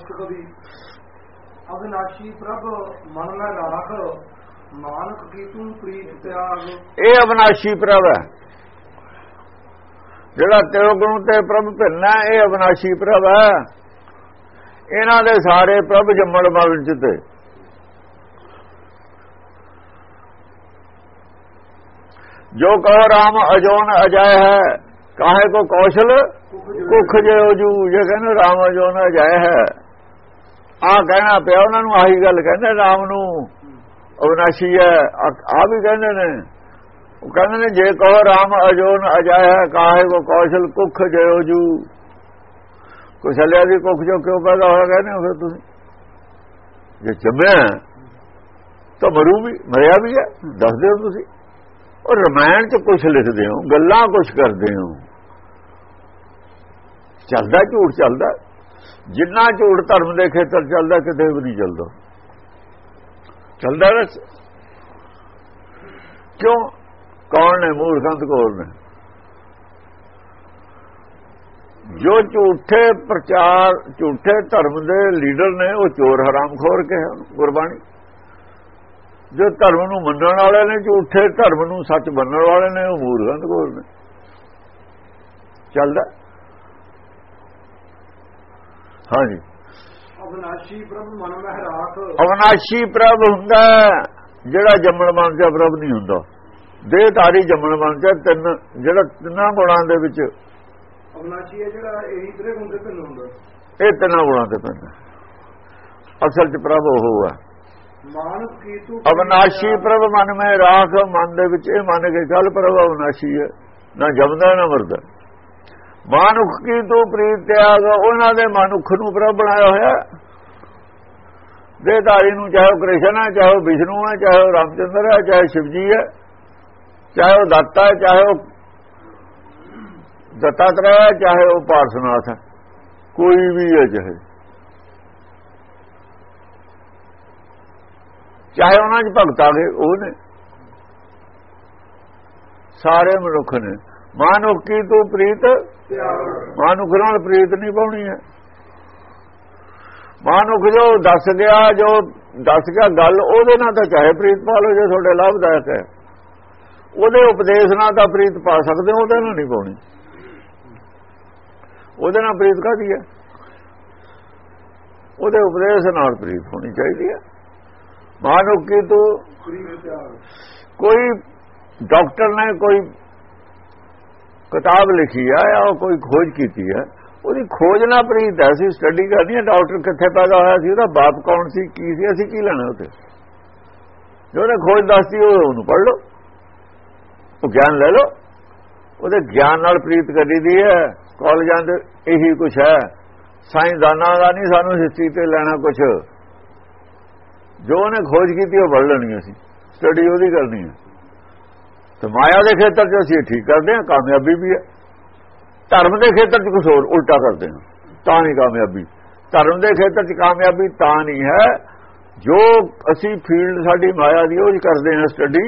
ਮਸਤਕ ਦੀ ਅਗਨਾਸ਼ੀ ਪ੍ਰਭ ਮਨ ਮੈਂ ਰਾਖ ਮਾਨਕ ਕੀ ਤੂੰ ਪ੍ਰੀਤ ਤਿਆਗ। ਇਹ ਅਬਨਾਸ਼ੀ ਪ੍ਰਭ ਹੈ। ਜਿਹੜਾ ਤੇਰੇ ਗੁਣ ਤੇ ਪ੍ਰਭ ਭਿੰਨਾ ਇਹ ਅਬਨਾਸ਼ੀ ਪ੍ਰਭ ਹੈ। ਇਹਨਾਂ ਦੇ ਸਾਰੇ ਪ੍ਰਭ ਜੰਮਣ ਮਰਨ ਚ ਤੇ। ਜੋ ਕਹੋ ਰਾਮ ਅਜੋਨ ਅਜੈ ਹੈ ਕਾਹੇ ਕੋ ਕੌਸ਼ਲ? ਕੁਖ ਜਿਉ ਜੂ ਜੇ ਕਹਿੰਦੇ ਰਾਮ ਅਜੋਨ ਅਜੈ ਹੈ। ਆ ਕਹਿਣਾ ਪਿਆ, ਉਹਨਾਂ ਨੂੰ ਆਹੀ ਗੱਲ ਕਹਿੰਦੇ, ਰਾਮ ਨੂੰ ਅਵਨਾਸ਼ੀ ਹੈ ਆ ਵੀ ਕਹਿੰਦੇ ਨੇ। ਉਹ ਕਹਿੰਦੇ ਨੇ, ਜੇ ਕਹੋ ਰਾਮ ਅਜੋਨ ਅਜਾਇਆ ਕਾਹੇ ਕੋ ਕੌਸ਼ਲ ਕੁਖ ਜਿਉ ਜੂ। ਕੁਸ਼ਲਿਆ ਦੀ ਕੁਖ ਜੋ ਕਿਉਂ ਪੈਦਾ ਹੋਇਆ ਕਹਿੰਦੇ ਹੋ ਫਿਰ ਤੁਸੀਂ? ਜੇ ਜੰਮਿਆ ਤਾਂ ਮਰੂ ਵੀ, ਮਰਿਆ ਵੀ ਹੈ ਦੱਸ ਦਿਓ ਤੁਸੀਂ। ਉਹ ਰਮਾਇਣ ਚ ਕੁਝ ਲਿਖਦੇ ਹੋ, ਗੱਲਾਂ ਕੁਝ ਕਰਦੇ ਹੋ। ਚੱਲਦਾ ਝੂਠ ਚੱਲਦਾ। ਜਿੰਨਾ ਝੂਠ ਧਰਮ ਦੇ ਖੇਤਰ ਚੱਲਦਾ, ਕਿਤੇ ਵੀ ਨਹੀਂ ਚੱਲਦਾ। ਚੱਲਦਾ ਨਾ ਕਿਉਂ? ਕੌਣ ਨੇ? ਮੂਰਖੰਤ ਕੋਲ ਨੇ? ਜੋ ਝੂਠੇ ਪ੍ਰਚਾਰ, ਝੂਠੇ ਧਰਮ ਦੇ ਲੀਡਰ ਨੇ, ਉਹ ਚੋਰ ਹਰਾਮਖੋਰ ਕਿਹਾ ਗੁਰਬਾਣੀ। ਜੋ ਧਰਮ ਨੂੰ ਮੰਨਣ ਵਾਲੇ ਨੇ, ਝੂਠੇ ਧਰਮ ਨੂੰ ਸੱਚ ਮੰਨਣ ਵਾਲੇ ਨੇ, ਉਹ ਮੂਰਖੰਤ ਕੋਲ ਨੇ? ਚੱਲਦਾ। ਹਾਂਜੀ। ਅਗਨਾਸ਼ੀ ਪ੍ਰਭ ਮਨ ਮੈਂ ਰਾਖ। ਅਵਨਾਸ਼ੀ ਪ੍ਰਭ ਹੁੰਦਾ ਜਿਹੜਾ ਜੰਮਣ ਮਨ ਚ ਪ੍ਰਭ ਨਹੀਂ ਹੁੰਦਾ। ਦੇਹ ਧਾਰੀ ਜੰਮਣ ਮਨ ਚ ਤਿੰਨ ਜਿਹੜਾ ਤਿੰਨਾਂ ਗੁਣਾਂ ਦੇ ਵਿੱਚ ਅਗਨਾਸ਼ੀ ਹੈ ਜਿਹੜਾ ਇਹੀ ਤੇਰੇ ਗੁਣ ਦੇ ਭਿੰਨ ਹੁੰਦਾ। ਇਹ ਤਿੰਨਾਂ ਗੁਣਾਂ ਤੇ ਪੈਂਦਾ ਅਸਲ ਚ ਪ੍ਰਭ ਉਹ ਹੈ। ਅਵਨਾਸ਼ੀ ਪ੍ਰਭ ਮਨ ਮੈਂ ਰਾਖ ਮਨ ਦੇ ਵਿੱਚ ਇਹ ਮੰਨ ਕੇ ਗੱਲ ਪ੍ਰਭ ਅਵਨਾਸ਼ੀ ਹੈ। ਨਾ ਜਮਦਾ ਨਾ ਮਰਦਾ। ਮਾਨੁਖ ਕੀ ਤੂੰ ਪ੍ਰੀਤ ਤਿਆਗ? ਉਹਨਾਂ ਦੇ ਮਨੁੱਖ ਨੂੰ ਪ੍ਰਭ ਬਣਾਇਆ ਹੋਇਆ। ਦੇਹਧਾਰੀ ਨੂੰ ਚਾਹੇ ਉਹ ਕ੍ਰਿਸ਼ਨ ਹੈ, ਚਾਹੇ ਉਹ ਵਿਸ਼ਨੂੰ ਹੈ, ਚਾਹੇ ਉਹ ਰਾਮਚੰਦਰ ਹੈ, ਚਾਹੇ ਸ਼ਿਵਜੀ ਹੈ, ਚਾਹੇ ਉਹ ਦਾਤਾ ਹੈ, ਚਾਹੇ ਉਹ ਦਤਾਤਰੇ ਹੈ, ਚਾਹੇ ਉਹ ਪਾਰਸਨਾਥ ਹੈ। ਕੋਈ ਵੀ ਹੈ ਚਾਹੇ। ਚਾਹੇ ਉਹਨਾਂ 'ਚ ਭਗਤ ਆ ਗਏ, ਉਹ ਨੇ। ਸਾਰੇ ਮਨੁੱਖ ਨੇ। ਮਾਨੁੱਖ ਕੀ ਤੂੰ ਪ੍ਰੀਤ? ਮਾਨੁਖ ਨਾਲ ਪ੍ਰੀਤ ਨਹੀਂ ਪਾਉਣੀ ਹੈ। ਮਾਨੁਖ ਜੋ ਦੱਸ ਗਿਆ ਜੋ ਦੱਸ ਗਿਆ ਗੱਲ ਉਹਦੇ ਨਾਲ ਤਾਂ ਚਾਹੇ ਪ੍ਰੀਤ ਪਾ ਲਓ ਜੇ ਤੁਹਾਡੇ ਲਾਭਦਾਇਕ ਹੈ। ਉਹਦੇ ਉਪਦੇਸ਼ ਨਾਲ ਤਾਂ ਪ੍ਰੀਤ ਪਾ ਸਕਦੇ ਹੋ ਉਹਦੇ ਨਾਲ ਨਹੀਂ ਪਾਉਣੀ। ਉਹਦੇ ਨਾਲ ਪ੍ਰੀਤ ਕਾਦੀ ਹੈ? ਉਹਦੇ ਉਪਦੇਸ਼ ਨਾਲ ਪ੍ਰੀਤ ਹੋਣੀ ਚਾਹੀਦੀ ਹੈ। ਮਾਨੁਖ ਕੀ ਤੂੰ ਕੋਈ ਡਾਕਟਰ ਨੇ ਕੋਈ ਕਿਤਾਬ ਲਿਖੀ ਆ ਜਾਂ ਕੋਈ ਖੋਜ ਕੀਤੀ ਹੈ ਉਹਦੀ ਖੋਜ ਨਾਲ ਪ੍ਰੀਤ ਹੈ ਅਸੀਂ ਸਟੱਡੀ ਕਰਨੀ ਹੈ ਡਾਕਟਰ ਕਿੱਥੇ ਪੈਦਾ ਹੋਇਆ ਸੀ, ਉਹਦਾ ਬਾਪ ਕੌਣ ਸੀ, ਕੀ ਸੀ, ਅਸੀਂ ਕੀ ਲੈਣਾ ਉੱਥੇ? ਜੋ ਉਹਨੇ ਖੋਜ ਦੱਸਦੀ ਉਹ ਉਹਨੂੰ ਪੜ੍ਹ ਲਓ। ਉਹ ਗਿਆਨ ਲੈ ਲਓ। ਉਹਦੇ ਗਿਆਨ ਨਾਲ ਪ੍ਰੀਤ ਕਰੀ ਦੀ ਹੈ ਕਾਲਜਾਂ ਦੇ ਇਹੀ ਕੁਛ ਹੈ। ਸਾਇੰਸਦਾਨਾਂ ਦਾ ਨਹੀਂ ਸਾਨੂੰ ਹਿਸਟਰੀ ਤੇ ਲੈਣਾ ਕੁਛ। ਜੋ ਉਹਨੇ ਖੋਜ ਕੀਤੀ, ਉਹ ਪੜ੍ਹ ਲੈਣੀ ਅਸੀਂ। ਸਟੱਡੀ ਉਹਦੀ ਕਰਨੀ ਹੈ। ਤੇ ਮਾਇਆ ਦੇ ਖੇਤਰ 'ਚ ਅਸੀਂ ਠੀਕ ਕਰਦੇ ਹਾਂ, ਕਾਮਯਾਬੀ ਵੀ ਹੈ। ਧਰਮ ਦੇ ਖੇਤਰ 'ਚ ਕੁਝ ਹੋਰ ਉਲਟਾ ਕਰਦੇ ਹਾਂ, ਤਾਂ ਨਹੀਂ ਕਾਮਯਾਬੀ। ਧਰਮ ਦੇ ਖੇਤਰ 'ਚ ਕਾਮਯਾਬੀ ਤਾਂ ਨਹੀਂ ਹੈ, ਜੋ ਅਸੀਂ ਫੀਲਡ ਸਾਡੀ ਮਾਇਆ ਦੀ ਉਹ ਕਰਦੇ ਹਾਂ ਸਟੱਡੀ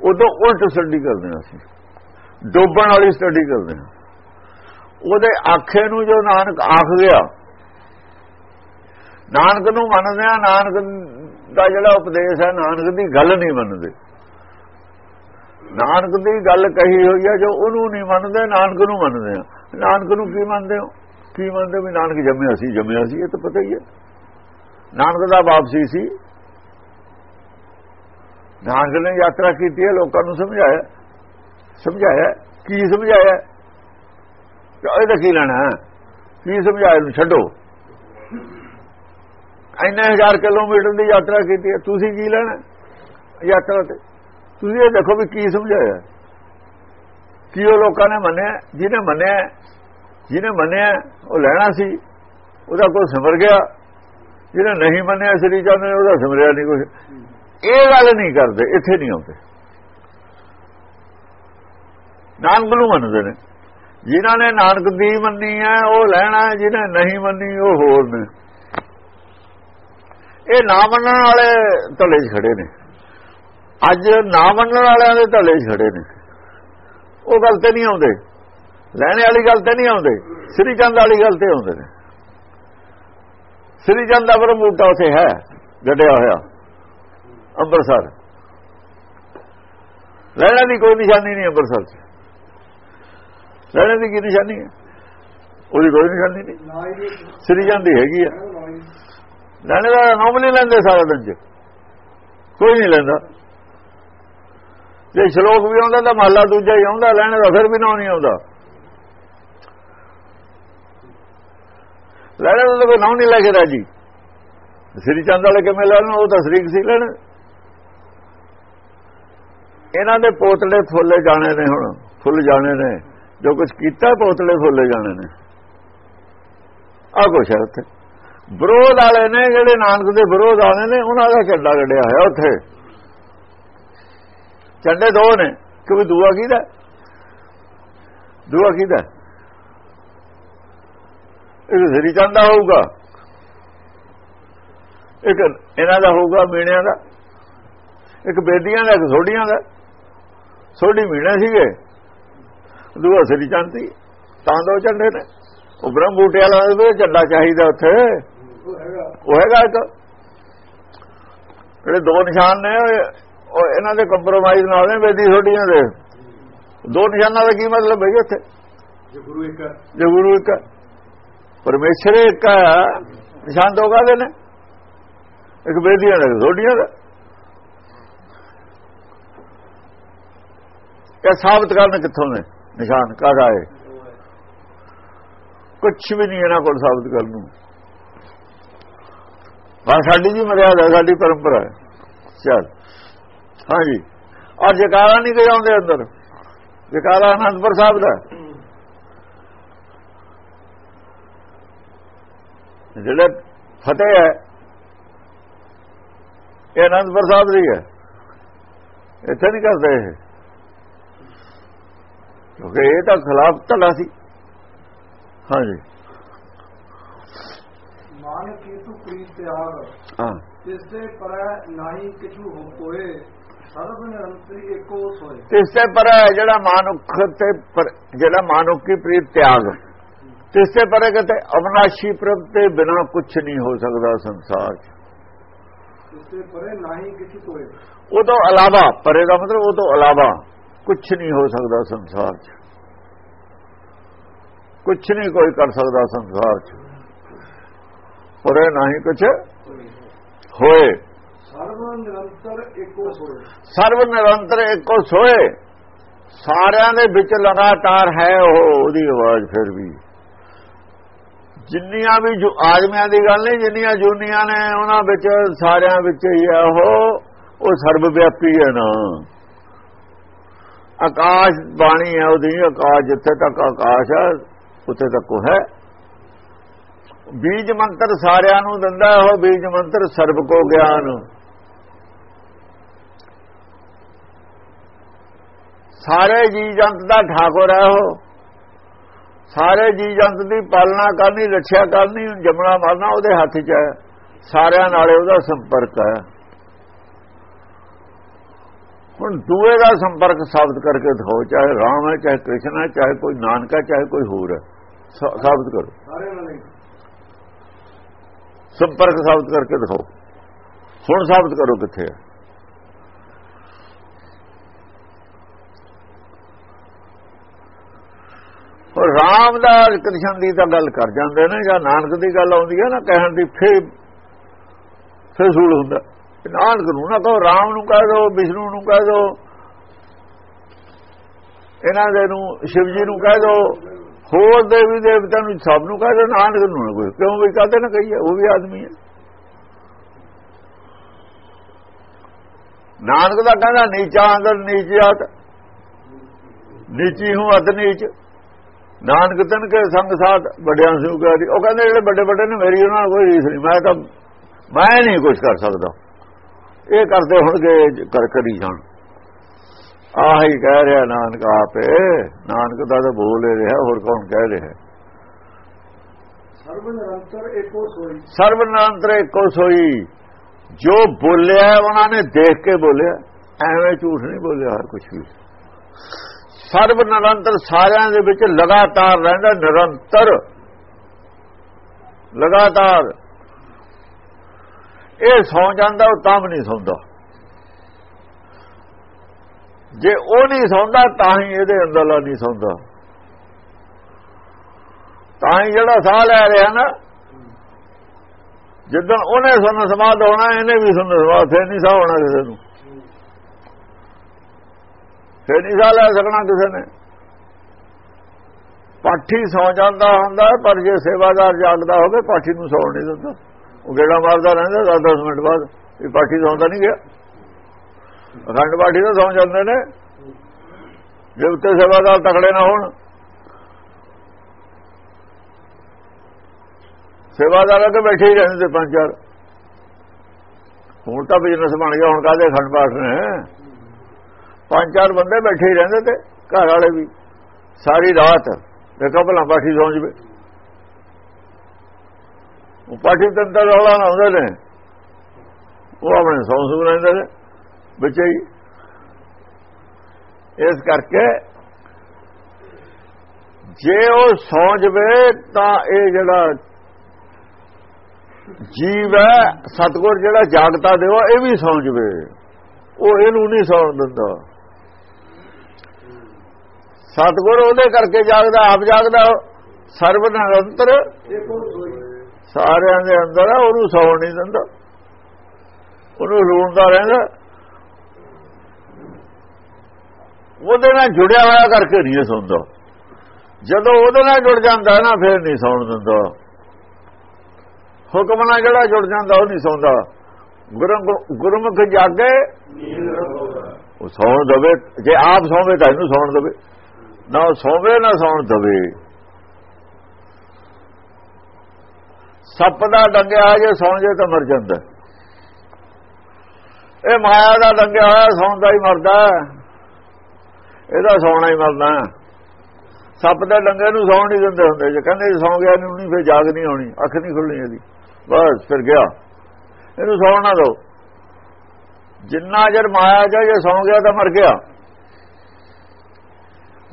ਉਦੋਂ ਉਲਟ ਸਟੱਡੀ ਕਰਦੇ ਹਾਂ ਅਸੀਂ। ਡੋਬਣ ਵਾਲੀ ਸਟੱਡੀ ਕਰਦੇ ਹਾਂ। ਉਹਦੇ ਆਖੇ ਨੂੰ ਜੋ ਨਾਨਕ ਆਖ ਗਿਆ, ਨਾਨਕ ਨੂੰ ਮੰਨਦੇ ਆ ਨਾਨਕ ਦਾ ਜਿਹੜਾ ਉਪਦੇਸ਼ ਹੈ, ਨਾਨਕ ਦੀ ਗੱਲ ਨਹੀਂ ਮੰਨਦੇ। ਨਾਨਕ ਦੀ ਗੱਲ ਕਹੀ ਹੋਈ ਹੈ, ਜੋ ਉਹਨੂੰ ਨਹੀਂ ਮੰਨਦੇ, ਨਾਨਕ ਨੂੰ ਮੰਨਦੇ ਆ। ਨਾਨਕ ਨੂੰ ਕੀ ਮੰਨਦੇ ਹੋ? ਕੀ ਮੰਨਦੇ ਵੀ ਨਾਨਕ ਜੰਮਿਆ ਸੀ ਜੰਮਿਆ ਸੀ, ਇਹ ਤਾਂ ਪਤਾ ਹੀ ਹੈ। ਨਾਨਕ ਦਾ ਵਾਪਸੀ ਸੀ। ਨਾਨਕ ਨੇ ਯਾਤਰਾ ਕੀਤੀ ਹੈ, ਲੋਕਾਂ ਨੂੰ ਸਮਝਾਇਆ। ਸਮਝਾਇਆ? ਕੀ ਸਮਝਾਇਆ? ਇਹਦਾ ਕੀ ਲੈਣਾ ਕੀ ਸਮਝਾਇਆ? ਨੂੰ ਛੱਡੋ। ਇੰਨੇ ਹਜ਼ਾਰ ਕਿਲੋਮੀਟਰ ਦੀ ਯਾਤਰਾ ਕੀਤੀ ਹੈ, ਤੁਸੀਂ ਕੀ ਲੈਣਾ ਯਾਤਰਾ ਤੇ? ਤੁਸੀਂ ਇਹ ਦੇਖੋ ਵੀ ਕੀ ਸਮਝਾਇਆ। ਕੀ ਉਹ ਲੋਕਾਂ ਨੇ ਮੰਨਿਆ, ਜਿਹਨੇ ਮੰਨਿਆ ਜਿਹਨੇ ਮੰਨਿਆ, ਉਹ ਲੈਣਾ ਸੀ। ਉਹਦਾ ਕੋਈ ਸਿਮਰ ਗਿਆ। ਜਿਹਨੇ ਨਹੀਂ ਮੰਨਿਆ, ਸ੍ਰੀ ਚੰਦ ਨੇ ਉਹਦਾ ਸਿਮਰਿਆ ਨਹੀਂ ਕੁਝ ਇਹ ਗੱਲ ਨਹੀਂ ਕਰਦੇ, ਇੱਥੇ ਨਹੀਂ ਆਉਂਦੇ। ਨਾਨਕ ਨੂੰ ਮੰਨਦੇ ਨੇ। ਜਿਨ੍ਹਾਂ ਨੇ ਨਾਨਕ ਦੀ ਮੰਨੀ ਹੈ ਉਹ ਲੈਣਾ, ਜਿਹਨੇ ਨਹੀਂ ਮੰਨੀ, ਉਹ ਹੋਰ ਨੇ। ਇਹ ਨਾ ਮੰਨਣ ਵਾਲੇ ਧਲੇ 'ਚ ਖੜੇ ਨੇ। ਅੱਜ ਨਾ ਮੰਨਣ ਵਾਲਿਆਂ ਦੇ ਧਲੇ ਛੜੇ ਨੇ। ਉਹ ਗੱਲ ਤੇ ਨਹੀਂ ਆਉਂਦੇ। ਲੈਣੇ ਵਾਲੀ ਗੱਲ ਤੇ ਨਹੀਂ ਆਉਂਦੇ। ਸ੍ਰੀ ਚੰਦ ਵਾਲੀ ਗੱਲ ਤੇ ਆਉਂਦੇ ਨੇ। ਸ੍ਰੀ ਚੰਦ ਦਾ ਬ੍ਰਹਮ ਬੂਟਾ ਉਥੇ ਹੈ, ਗੱਡਿਆ ਹੋਇਆ। ਅੰਮ੍ਰਿਤਸਰ। ਲੈਣਾ ਦੀ ਕੋਈ ਨਿਸ਼ਾਨੀ ਨਹੀਂ ਅੰਮ੍ਰਿਤਸਰ 'ਚ। ਲੈਣਾ ਦੀ ਕੀ ਨਿਸ਼ਾਨੀ ਹੈ? ਉਹਦੀ ਕੋਈ ਨਿਸ਼ਾਨੀ ਨਹੀਂ। ਸ੍ਰੀ ਚੰਦ ਦੀ ਹੈਗੀ ਆ। ਲੈਣੇ ਦਾ ਨਾਮ ਨਹੀਂ ਲੈਂਦੇ ਸਾਰਾ ਦਿਨ 'ਚ। ਕੋਈ ਨਹੀਂ ਲੈਂਦਾ। ਜੇ ਸ਼ਲੋਕ ਵੀ ਆਉਂਦਾ ਤਾਂ ਮਹਲਾ ਦੂਜਾ ਹੀ ਆਉਂਦਾ, ਲੈਣੇ ਦਾ ਫਿਰ ਵੀ ਨਾ ਨਹੀਂ ਆਉਂਦਾ। ਲੈਣੇ ਦਾ ਕੋਈ ਨਾਮ ਨਹੀਂ ਲੈ ਕੇ ਰਾਜੀ। ਸ੍ਰੀ ਚੰਦ ਵਾਲੇ ਕਿਵੇਂ ਲੈਣ, ਉਹ ਤਾਂ ਸ਼ਰੀਕ ਸੀ ਲੈਣ। ਇਹਨਾਂ ਦੇ ਪੋਤਲੇ ਫੁੱਲੇ ਜਾਣੇ ਨੇ ਹੁਣ, ਫੁੱਲ ਜਾਣੇ ਨੇ। ਜੋ ਕੁਝ ਕੀਤਾ, ਪੋਤਲੇ ਫੁੱਲੇ ਜਾਣੇ ਨੇ। ਆ ਕੁਛ ਹੈ। ਉੱਥੇ ਵਿਰੋਧ ਵਾਲੇ ਨੇ ਜਿਹੜੇ ਨਾਨਕ ਦੇ ਵਿਰੋਧ ਵਾਲੇ ਨੇ, ਉਹਨਾਂ ਦਾ ਝੰਡਾ ਕੱਢਿਆ ਹੋਇਆ ਉੱਥੇ। ਝੰਡੇ ਦੋ ਨੇ ਕਿ ਦੂਆ ਕਿਹਦਾ? ਦੂਆ ਕਿਹਦਾ? ਇੱਕ ਸ੍ਰੀ ਚੰਦ ਹੋਊਗਾ ਇੱਕ ਇਹਨਾਂ ਦਾ ਹੋਊਗਾ ਮੀਣਿਆਂ ਦਾ ਇੱਕ ਬੇਦੀਆਂ ਦਾ ਇੱਕ ਸੋਢੀਆਂ ਦਾ। ਸੋਢੀ ਮੀਣੇ ਸੀਗੇ ਦੂਆ ਸ੍ਰੀ ਚੰਦ ਤਾਂ ਦੋ ਝੰਡੇ ਨੇ। ਉਹ ਬ੍ਰਹਮ ਬੂਟੇ ਵਾਲਾ ਦੇ ਝੰਡਾ ਚਾਹੀਦਾ ਉੱਥੇ। ਉਹ ਹੈਗਾ। ਉਹ ਹੈਗਾ ਇੱਕ। ਜਿਹੜੇ ਦੋ ਨਿਸ਼ਾਨ ਨੇ ਉਹ ਇਹਨਾਂ ਦੇ ਕੰਪਰੋਮਾਈਜ਼ ਨਾਲ ਨੇ ਬੇਦੀ ਛੋਟੀਆਂ ਦੇ। ਦੋ ਨਿਸ਼ਾਨਾਂ ਦਾ ਕੀ ਮਤਲਬ ਹੈ ਉੱਥੇ? ਜੇ ਗੁਰੂ ਇੱਕ ਹੈ, ਜੇ ਗੁਰੂ ਇੱਕ ਹੈ, ਪਰਮੇਸ਼ਰ ਇੱਕ ਹੈ, ਨਿਸ਼ਾਨ ਦੋ ਕਾਹਦੇ ਨੇ? ਇੱਕ ਬੇਦੀਆਂ ਦਾ ਛੋਟੀਆਂ ਦਾ। ਇਹ ਸਾਬਤ ਕਰਨ ਕਿੱਥੋਂ ਨੇ ਨਿਸ਼ਾਨ? ਕਾਹਦਾ ਹੈ ਕੁਝ ਵੀ ਨਹੀਂ ਇਹਨਾਂ ਕੋਲ ਸਾਬਤ ਕਰਨ ਨੂੰ। ਬਸ ਸਾਡੀ ਜੀ ਮਰਿਆਦਾ ਸਾਡੀ ਪਰੰਪਰਾ ਹੈ। ਚਲ। ਹਾਂਜੀ। ਔਰ ਜਕਾਰਾ ਨਹੀਂ ਗਏ ਅੰਦਰ। ਜਕਾਰਾ ਅਨੰਦਪੁਰ ਸਾਹਿਬ ਦਾ। ਜਿਹੜੇ ਫਤਿਹ ਹੈ ਇਹ ਅਨੰਦਪੁਰ ਸਾਹਿਬ ਦੀ ਹੈ। ਇੱਥੇ ਨਹੀਂ ਕਰਦੇ ਇਹ। ਕਿਉਂਕਿ ਇਹ ਤਾਂ ਖਿਲਾਫ ਧੜਾ ਸੀ। ਹਾਂਜੀ। ਮਾਨ ਕੀਤੂ ਪ੍ਰੀਤ ਤਿਆਗ। ਹਾਂ। ਤਿਸ ਦੇ ਪਰੈ ਨਾਹੀ ਕਿਛੂ ਹੋ ਕੋਏ ਪਰ ਜਿਹੜਾ ਮਾਨੁਖ ਤੇ ਜਿਹੜਾ ਮਾਨੁਖ ਕੀ ਪ੍ਰੀਤ ਤਿਆਗ। ਤਿਸ ਤੇ ਪਰ ਕਹਿੰਦੇ ਅਵਨਾਸ਼ੀ ਪ੍ਰਭ ਤੇ ਬਿਨਾ ਕੁਝ ਨਹੀਂ ਹੋ ਸਕਦਾ ਸੰਸਾਰ 'ਚ। ਤਿਸ ਦੇ ਪਰੈ ਨਾਹੀ ਕਿਛੂ ਉਹ ਤੋਂ ਇਲਾਵਾ, ਪਰੇ ਦਾ ਮਤਲਬ ਉਹ ਤੋਂ ਇਲਾਵਾ ਕੁਝ ਨਹੀਂ ਹੋ ਸਕਦਾ ਸੰਸਾਰ 'ਚ। ਕੁਝ ਨਹੀਂ ਕੋਈ ਕਰ ਸਕਦਾ ਸੰਸਾਰ 'ਚ। ਪਰੇ ਨਹੀਂ ਕੁਝ ਹੋਏ। ਸਰਵ ਨਿਰੰਤਰ ਇੱਕੋ ਸੋਏ। ਸਰਵ ਨਿਰੰਤਰ ਇੱਕੋ ਸੋਏ। ਸਾਰਿਆਂ ਦੇ ਵਿੱਚ ਲਗਾਤਾਰ ਹੈ ਉਹ, ਉਹਦੀ ਆਵਾਜ਼ ਫਿਰ ਵੀ। ਜਿੰਨੀਆਂ ਵੀ ਜੋ ਆਦਮੀਆਂ ਦੀ ਗੱਲ ਨਹੀਂ, ਜਿੰਨੀਆਂ ਜੂਨੀਆਂ ਨੇ, ਉਹਨਾਂ ਵਿੱਚ, ਸਾਰਿਆਂ ਵਿੱਚ ਹੀ ਹੈ ਉਹ ਉਹ ਸਰਬ ਵਿਆਪੀ ਹੈ ਨਾ। ਆਕਾਸ਼ ਬਾਣੀ ਹੈ ਉਹਦੀ, ਆਕਾਸ਼ ਜਿੱਥੇ ਤੱਕ ਆਕਾਸ਼ ਹੈ, ਉੱਥੇ ਤੱਕ ਉਹ ਹੈ। ਬੀਜ ਮੰਤਰ ਸਾਰਿਆਂ ਨੂੰ ਦਿੰਦਾ ਉਹ, ਬੀਜ ਮੰਤਰ ਸਰਬ ਕੋ ਗਿਆਨ। ਸਾਰੇ ਜੀ ਜੰਤ ਦਾ ਠਾਕੁਰ ਹੈ ਉਹ। ਸਾਰੇ ਜੀ ਜੰਤ ਦੀ ਪਾਲਣਾ ਕਰਨੀ ਰੱਖਿਆ ਕਰਨੀ ਜਮਣਾ ਮਾਰਨਾ ਉਹਦੇ ਹੱਥ 'ਚ ਹੈ। ਸਾਰਿਆਂ ਨਾਲ ਉਹਦਾ ਸੰਪਰਕ ਹੈ। ਹੁਣ ਦੂਏ ਦਾ ਸੰਪਰਕ ਸਾਬਤ ਕਰਕੇ ਦਿਖਾਓ ਚਾਹੇ ਰਾਮ ਹੈ ਚਾਹੇ ਕ੍ਰਿਸ਼ਨ ਹੈ ਚਾਹੇ ਕੋਈ ਨਾਨਕ ਹੈ ਚਾਹੇ ਕੋਈ ਹੋਰ ਹੈ। ਸਾਬਤ ਕਰੋ। ਸੰਪਰਕ ਸਾਬਤ ਕਰਕੇ ਦਿਖਾਓ। ਹੁਣ ਸਾਬਤ ਕਰੋ ਕਿੱਥੇ ਹੈ। ਔਰ ਰਾਮ ਦਾ ਕ੍ਰਿਸ਼ਨ ਦੀ ਤਾਂ ਗੱਲ ਕਰ ਜਾਂਦੇ ਨੇ, ਜਾਂ ਨਾਨਕ ਦੀ ਗੱਲ ਆਉਂਦੀ ਹੈ ਨਾ, ਕਹਿਣ ਦੀ ਫੇਰ ਫੇਰ ਸੂਲ ਹੁੰਦਾ। ਨਾਨਕ ਨੂੰ ਨਾ ਕਹੋ, ਰਾਮ ਨੂੰ ਕਹਿ ਦੋ, ਵਿਸ਼ਨੂੰ ਨੂੰ ਕਹਿ ਦੋ, ਇਹਨਾਂ ਦੇ ਨੂੰ ਸ਼ਿਵ ਜੀ ਨੂੰ ਕਹਿ ਦੋ, ਹੋਰ ਦੇਵੀ ਦੇਵਤਾ ਨੂੰ ਸਭ ਨੂੰ ਕਹਿ ਦਿਓ ਨਾਨਕ ਨੂੰ ਨਾ ਕੋਈ। ਕਿਉਂ ਵੀ ਕਹਦੇ ਨਾ ਕਹੀਏ? ਉਹ ਵੀ ਆਦਮੀ ਹੈ। ਨਾਨਕ ਦਾ ਕਹਿੰਦਾ, ਨੀਚਾ ਅੰਦਰ ਨੀਚ ਜਾਤ ਨੀਚੀ ਹੂੰ ਅਤ ਨੀਚ। ਨਾਨਕ ਤਨ ਕੇ ਸੰਗ ਸਾਥ ਵੱਡਿਆਂ ਨੂੰ ਕਹਦੀ ਉਹ ਕਹਿੰਦੇ ਜਿਹੜੇ ਵੱਡੇ ਵੱਡੇ ਨੇ ਮੇਰੀ ਉਹਨਾਂ ਨਾਲ ਕੋਈ ਰੀਸ ਨਹੀਂ। ਮੈਂ ਤਾਂ ਮੈਂ ਨਹੀਂ ਕੁਝ ਕਰ ਸਕਦਾ। ਇਹ ਕਰਦੇ ਹੋਣਗੇ ਕਰ ਕਰੀ ਜਾਣ। ਆਹੀ ਕਹਿ ਰਿਹਾ ਨਾਨਕ ਆਪੇ। ਨਾਨਕ ਦਾ ਤਾਂ ਬੋਲ ਰਿਹਾ ਹੋਰ ਕੌਣ ਕਹਿ ਰਿਹਾ? ਸਰਬ ਨਿਰੰਤਰ ਏਕੋ ਸੋਈ। ਸਰਬ ਨਿਰੰਤਰ ਇੱਕੋ ਸੋਈ। ਜੋ ਬੋਲਿਆ ਉਹਨਾਂ ਨੇ ਦੇਖ ਕੇ ਬੋਲਿਆ। ਐਵੇਂ ਝੂਠ ਨਹੀਂ ਬੋਲਿਆ ਹਰ ਕੁਝ ਵੀ। ਸਰਬ ਨਿਰੰਤਰ ਸਾਰਿਆਂ ਦੇ ਵਿੱਚ ਲਗਾਤਾਰ ਰਹਿੰਦਾ, ਨਿਰੰਤਰ। ਲਗਾਤਾਰ। ਇਹ ਸੌ ਜਾਂਦਾ, ਉਹ ਤਾਂ ਵੀ ਨਹੀਂ ਸੌਂਦਾ। ਜੇ ਉਹ ਨਹੀਂ ਸੌਂਦਾ, ਤਾਂ ਹੀ ਇਹਦੇ ਅੰਦਰਲਾ ਨਹੀਂ ਸੌਂਦਾ। ਤਾਂ ਹੀ ਜਿਹੜਾ ਸਾਹ ਲੈ ਰਿਹਾ ਨਾ ਜਦੋਂ ਉਹਨੇ ਸੁਣ ਸਮਾਦ ਹੋਣਾ, ਇਹਨੇ ਵੀ ਸੁਣ ਸਮਾਦ ਫੇਰ ਨਹੀਂ ਸਾਹ ਹੋਣਾ ਕਿਸੇ ਨੂੰ। ਫੇਰ ਨਹੀਂ ਸਾਹ ਲੈ ਸਕਣਾ ਕਿਸੇ ਨੇ। ਪਾਠੀ ਸੌ ਜਾਂਦਾ ਹੁੰਦਾ ਪਰ ਜੇ ਸੇਵਾਦਾਰ ਜਾਗਦਾ ਹੋਵੇ, ਪਾਠੀ ਨੂੰ ਸੌਣ ਨਹੀਂ ਦਿੰਦਾ। ਉਹ ਗੇੜਾ ਮਾਰਦਾ ਰਹਿੰਦਾ 10-10 ਮਿੰਟ ਬਾਅਦ ਇਹ ਪਾਠੀ ਸੌਂਦਾ ਨਹੀਂ ਗਿਆ। ਅਖੰਡ ਪਾਠੀ ਤਾਂ ਸੌਂ ਜਾਂਦੇ ਨੇ। ਜੇ ਉੱਤੇ ਸੇਵਾਦਾਰ ਤਕੜੇ ਨਾ ਹੋਣ। ਸੇਵਾਦਾਰ ਕੇ ਬੈਠੇ ਹੀ ਰਹਿੰਦੇ ਪੰਜ ਚਾਰ। ਹੁਣ ਤਾਂ ਬਿਜ਼ਨਸ ਬਣ ਗਿਆ, ਹੁਣ ਕਾਹਦੇ ਅਖੰਡ ਪਾਠ ਨੇ ਪੰਜ ਚਾਰ ਬੰਦੇ ਬੈਠੇ ਹੀ ਰਹਿੰਦੇ ਤੇ ਘਰ ਵਾਲੇ ਵੀ। ਸਾਰੀ ਰਾਤ ਦੇਖੋ ਭਲਾ ਪਾਠੀ ਸੌਂ ਜਵੇ। ਉਹ ਪਾਠੀ ਤੰਤਰ ਰੌਲਾ ਨਾ ਹੁੰਦੇ ਨੇ। ਉਹ ਆਪਣੇ ਸੌਂ ਸੂ ਰਹਿੰਦੇ ਨੇ ਬੱਚੇ ਹੀ। ਇਸ ਕਰਕੇ ਜੇ ਉਹ ਸੌਂ ਜਵੇ ਤਾਂ ਇਹ ਜਿਹੜਾ ਜੀਵ ਹੈ, ਸਤਗੁਰ ਜਿਹੜਾ ਜਾਗਤਾ ਦੇਵਾ, ਇਹ ਵੀ ਸੌਂ ਜਵੇ। ਉਹ ਇਹਨੂੰ ਨਹੀਂ ਸੌਣ ਦਿੰਦਾ। ਸਤਗੁਰ ਉਹਦੇ ਕਰਕੇ ਜਾਗਦਾ ਆਪ ਜਾਗਦਾ ਸਰਬ ਨਿਰੰਤਰ। ਸਾਰਿਆਂ ਦੇ ਅੰਦਰ ਆ ਉਹਨੂੰ ਸੌਣ ਨਹੀਂ ਦਿੰਦਾ। ਉਹਨੂੰ ਲੂਣਦਾ ਰਹਿੰਦਾ। ਉਹਦੇ ਨਾਲ ਜੁੜਿਆ ਹੋਇਆ ਕਰਕੇ ਨਹੀਂ ਸੌਂਦਾ। ਜਦੋਂ ਉਹਦੇ ਨਾਲ ਜੁੜ ਜਾਂਦਾ ਨਾ ਫਿਰ ਨਹੀਂ ਸੌਣ ਦਿੰਦਾ। ਹੁਕਮ ਨਾਲ ਜਿਹੜਾ ਜੁੜ ਜਾਂਦਾ ਉਹ ਨਹੀਂ ਸੌਂਦਾ। ਗੁਰਮੁਖ ਜਾਗੇ ਉਹ ਸੌਣ ਦਵੇ। ਜੇ ਆਪ ਸੌਵੇ ਤਾਂ ਇਹਨੂੰ ਸੌਣ ਦਵੇ। ਨਾ ਸੌਵੇ, ਨਾ ਸੌਣ ਦਵੇ। ਸੱਪ ਦਾ ਡੰਗਿਆ ਜੇ ਸੌਂ ਜੇ ਤਾਂ ਮਰ ਜਾਂਦਾ। ਇਹ ਮਾਇਆ ਦਾ ਡੰਗਿਆ ਹੋਇਆ ਸੌਂਦਾ ਹੀ ਮਰਦਾ। ਇਹਦਾ ਸੌਣਾ ਹੀ ਮਰਨਾ। ਸੱਪ ਦੇ ਡੰਗੇ ਨੂੰ ਸੌਣ ਨਹੀਂ ਦਿੰਦੇ ਹੁੰਦੇ। ਜੇ ਕਹਿੰਦੇ ਸੌਂ ਗਿਆ ਨਹੀਂ ਨਹੀਂ, ਫਿਰ ਜਾਗ ਨਹੀਂ ਆਉਣੀ ਅੱਖ ਨਹੀਂ ਖੁੱਲਣੀ ਇਹਦੀ। ਬਸ, ਫਿਰ ਗਿਆ। ਇਹਨੂੰ ਸੌਣ ਨਾ ਦਿਓ। ਜਿੰਨਾ ਜਰ ਮਾਇਆ ਜਾ ਜੇ ਸੌਂ ਗਿਆ ਤਾਂ ਮਰ ਗਿਆ।